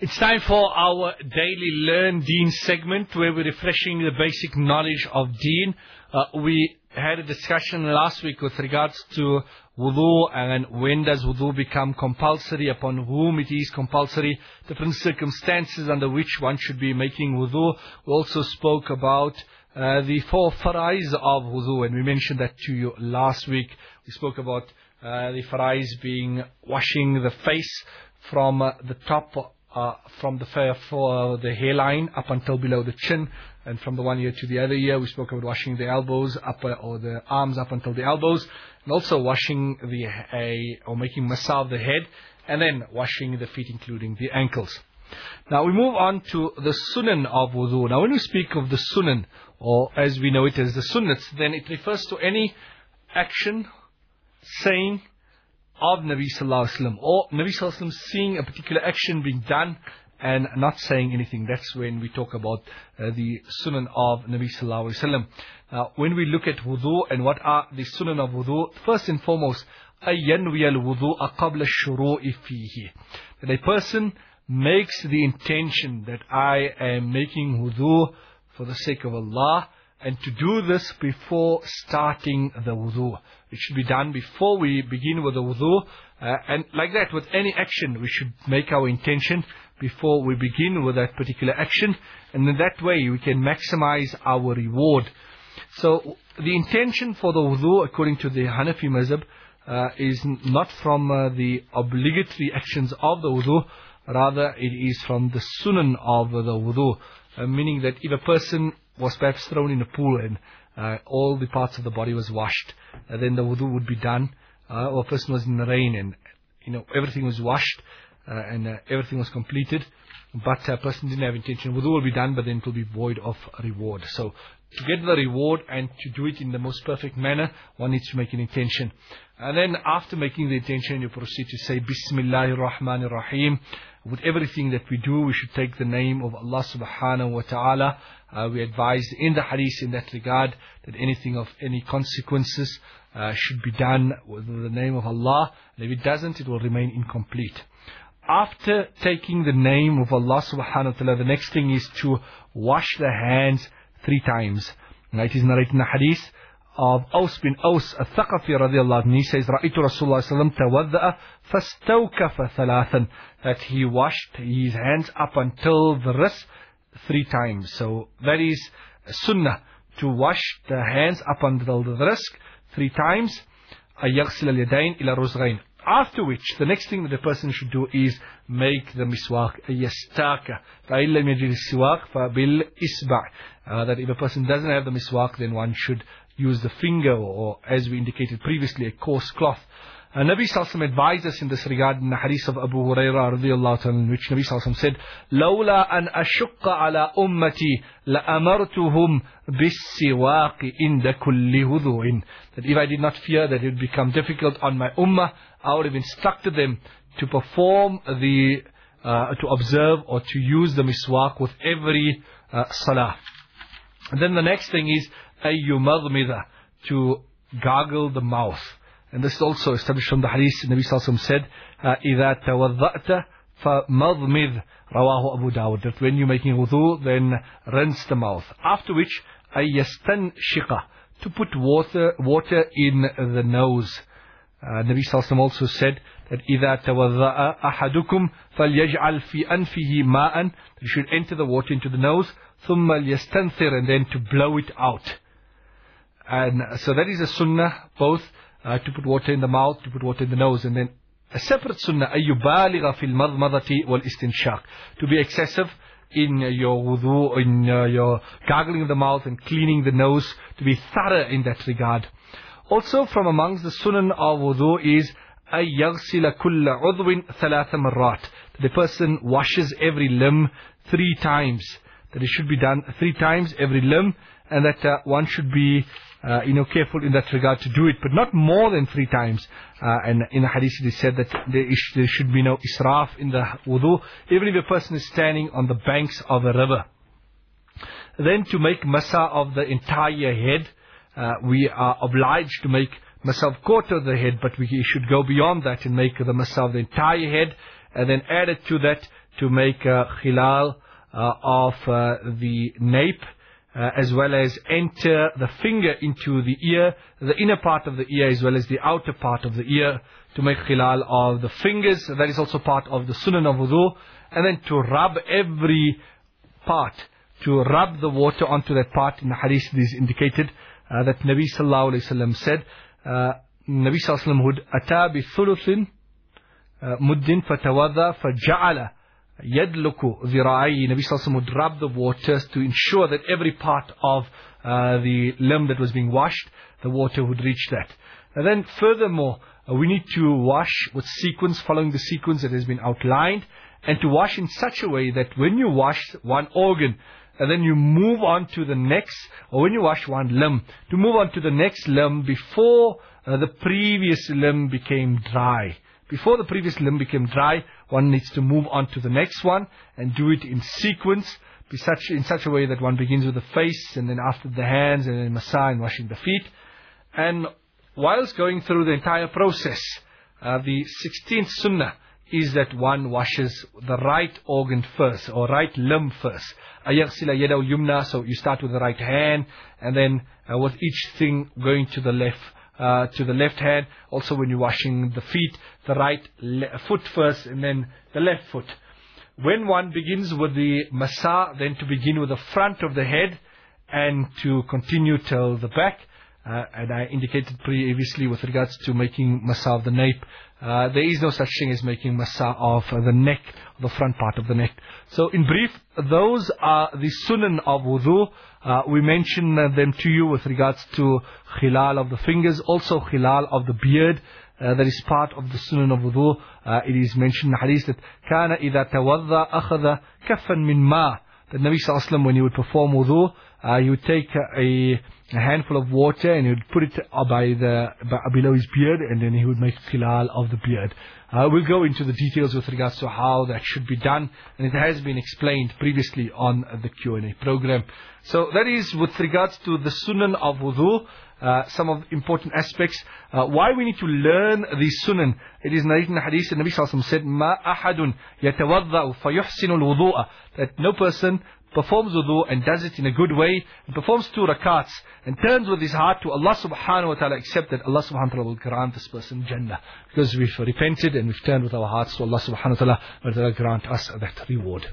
It's time for our daily Learn Deen segment where we're refreshing the basic knowledge of Deen. Uh, we had a discussion last week with regards to wudu and when does wudu become compulsory, upon whom it is compulsory, different circumstances under which one should be making wudu. We also spoke about uh, the four farais of wudu and we mentioned that to you last week. We spoke about uh, the farais being washing the face from uh, the top uh, from the for the hairline up until below the chin, and from the one ear to the other ear. We spoke about washing the elbows up uh, or the arms up until the elbows, and also washing the a or making massage of the head, and then washing the feet, including the ankles. Now we move on to the sunan of wudu. Now when we speak of the sunan, or as we know it as the sunnats, then it refers to any action, saying, of Nabi Sallallahu Alaihi Wasallam or Nabi Sallallahu Alaihi Wasallam seeing a particular action being done and not saying anything. That's when we talk about uh, the sunan of Nabi Sallallahu Alaihi Wasallam. Now, when we look at wudu and what are the sunan of wudu, first and foremost, أَيَّنْوِيَ الْوُضُوءَ قَبْلَ الشُّرُوءِ فِيهِ That a person makes the intention that I am making wudu for the sake of Allah and to do this before starting the wudu. It should be done before we begin with the wudu. Uh, and like that, with any action, we should make our intention before we begin with that particular action. And in that way, we can maximize our reward. So, the intention for the wudu, according to the Hanafi mazhab, uh, is not from uh, the obligatory actions of the wudu, rather it is from the sunan of the wudu. Uh, meaning that if a person was perhaps thrown in a pool and uh, all the parts of the body was washed, uh, then the wudu would be done. Uh, or a person was in the rain and you know everything was washed uh, and uh, everything was completed, but a person didn't have intention. Wudu will be done, but then it will be void of reward. So to get the reward and to do it in the most perfect manner, one needs to make an intention. And then after making the intention, you proceed to say Bismillahir Rahmanir Rahim. With everything that we do, we should take the name of Allah subhanahu wa ta'ala. Uh, we advise in the hadith in that regard that anything of any consequences uh, should be done with the name of Allah. And if it doesn't, it will remain incomplete. After taking the name of Allah subhanahu wa ta'ala, the next thing is to wash the hands three times. Now it is narrated in the hadith of Aus bin Aus al-Thaqafi radiallahu anhu. He says, رَأِيتُ رَسُولُ اللَّهِ صَلَّى اللَّهِ فَاسْتَوْكَفَ ثَلَاثًا That he washed his hands up until the wrist three times. So that is sunnah, to wash the hands up until the wrist three times. أَيَغْسِلَ الْيَدَيْنِ إِلَى رُزْغَيْنِ after which, the next thing that a person should do is make the miswak. يَسْتَاكَ فَإِن لَمْ يَجِدِ السِّوَاكَ فَبِالْإِسْبَعِ uh, That if a person doesn't have the miswak, then one should use the finger or, as we indicated previously, a coarse cloth. Uh, Nabi Sallallahu advised us in this regard in the hadith of Abu Hurairah radiallahu ta'ala in which Nabi Sallallahu said, لولا أن أشق على أمتي لأمرتهم بالسواق عند كل وضوء That if I did not fear that it would become difficult on my ummah, I would have instructed them to perform the, uh, to observe or to use the miswak with every uh, salah. And then the next thing is ayyumadmida, to gargle the mouth. And this is also established from the hadith. Nabi Sallallahu said, إِذَا تَوَضَّأْتَ فَمَضْمِذ Rawahu Abu Dawud. That when you're making wudu, then rinse the mouth. After which, أَيَّسْتَنْشِقَ To put water, water in the nose. Uh, Nabi Sallallahu also said that إِذَا تَوَضَّأَ أَحَدُكُمْ فَلْيَجْعَلْ فِي أَنْفِهِ مَاءً You should enter the water into the nose ثُمَّ لْيَسْتَنْثِرْ And then to blow it out. And so that is a sunnah, both uh, to put water in the mouth, to put water in the nose, and then a separate sunnah, أَيُّبَالِغَ فِي الْمَضْمَضَةِ وَالْإِسْتِنشَاقِ To be excessive in your wudu, in uh, your gargling the mouth and cleaning the nose, to be thorough in that regard. Also from amongst the sunan of wudu is أَيَّغْسِلَ كُلَّ عُضْوٍ ثَلَاثَ مَرَّاتٍ The person washes every limb three times. That it should be done three times every limb and that uh, one should be uh, you know, careful in that regard to do it, but not more than three times. Uh, and in the hadith it is said that there, is, there should be no israf in the wudu, even if a person is standing on the banks of a river. Then to make masa of the entire head, uh, we are obliged to make masa of quarter of the head, but we should go beyond that and make the masa of the entire head, and then add it to that to make a khilal uh, of uh, the nape, uh, as well as enter the finger into the ear, the inner part of the ear as well as the outer part of the ear, to make khilal of the fingers. That is also part of the sunan of wudu. And then to rub every part, to rub the water onto that part. In the hadith it is indicated uh, that Nabi sallallahu alayhi wasallam said, uh, Nabi sallallahu alayhi wasallam would ata bi thuluthin muddin fatawadha faja'ala yadluku zira'i. Nabi sallallahu would rub the waters to ensure that every part of uh, the limb that was being washed, the water would reach that. And then furthermore, uh, we need to wash with sequence, following the sequence that has been outlined, and to wash in such a way that when you wash one organ, and then you move on to the next, or when you wash one limb, to move on to the next limb before uh, the previous limb became dry. Before the previous limb became dry, one needs to move on to the next one and do it in sequence, be such, in such a way that one begins with the face and then after the hands and then masa and washing the feet. And whilst going through the entire process, uh, the 16th sunnah is that one washes the right organ first, or right limb first. yumna, so you start with the right hand, and then uh, with each thing going to the left uh, to the left hand. Also when you're washing the feet, the right le- foot first and then the left foot. When one begins with the masa, then to begin with the front of the head and to continue till the back. Uh, and I indicated previously with regards to making masa of the nape, uh, there is no such thing as making masa of uh, the neck, the front part of the neck. So in brief, those are the sunan of wudu. Uh, we mentioned them to you with regards to khilal of the fingers, also khilal of the beard. Uh, that is part of the sunan of wudu. Uh, it is mentioned in the hadith that كان إذا توضأ أخذ كفا من ماء. that Nabi Sallallahu when he would perform wudu, uh, he would take a a handful of water and he would put it by the by, below his beard and then he would make khilal of the beard. Uh, we'll go into the details with regards to how that should be done and it has been explained previously on the Q&A program. So that is with regards to the sunan of wudu. Uh, some of important aspects. Uh, why we need to learn the sunan. It is narrated in the hadith, the Nabi Sallallahu said, "Ma ahadun yatawadda'u fayuhsinu al That no person performs wudu and does it in a good way, and performs two rakats, and turns with his heart to Allah subhanahu wa ta'ala, except that Allah subhanahu wa ta'ala will grant this person Jannah. Because we've repented and we've turned with our hearts to Allah subhanahu wa ta'ala, will grant us that reward.